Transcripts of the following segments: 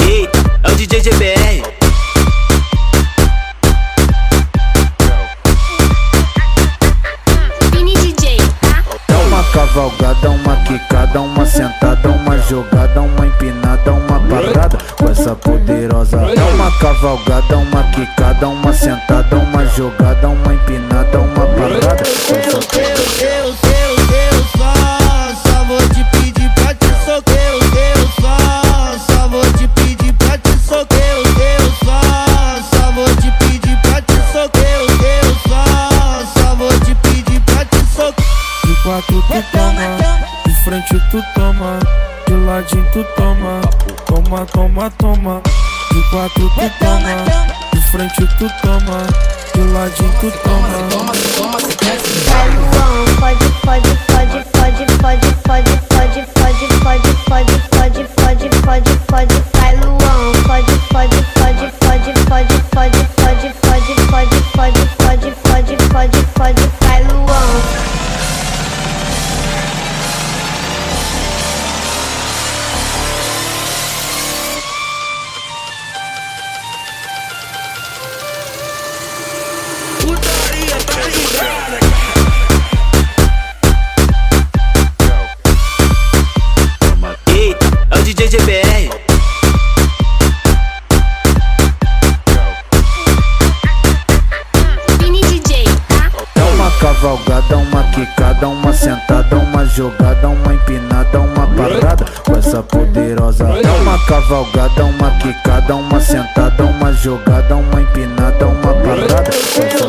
Eita, é o DJ GBR. Mini DJ, tá? É uma cavalgada, uma quicada, uma sentada, uma jogada, uma empinada, uma parada com essa poderosa. É uma cavalgada, uma quicada, uma sentada, uma jogada, uma empinada, uma parada. De quatro tu toma, de frente tu toma, de ladinho tu toma, toma, toma, toma. De quatro tu toma, de frente tu toma, de ladinho tu toma. Toma, toma, se desce. Eita, é o DJ GBR. Vini DJ, tá? É uma cavalgada, uma quicada, uma sentada, uma jogada, uma empinada, uma parada com essa poderosa. É uma cavalgada, uma quicada, uma sentada, uma jogada, uma empinada, uma parada com essa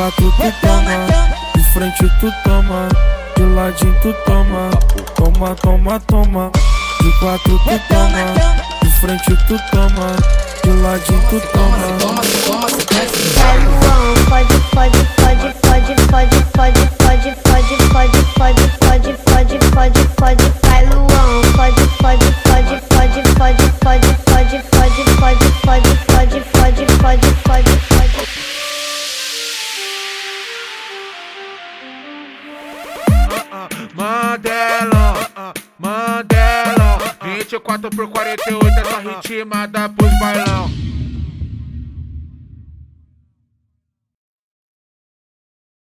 quatro tu toma, de frente tu toma, de ladinho tu toma, toma, toma, toma. De quatro tu toma, de frente tu toma, de ladinho tu toma. Toma, toma, Luan, pode, pode, pode, Mandela, ah, Mandela. 24 por 48 essa ritmada pros bailão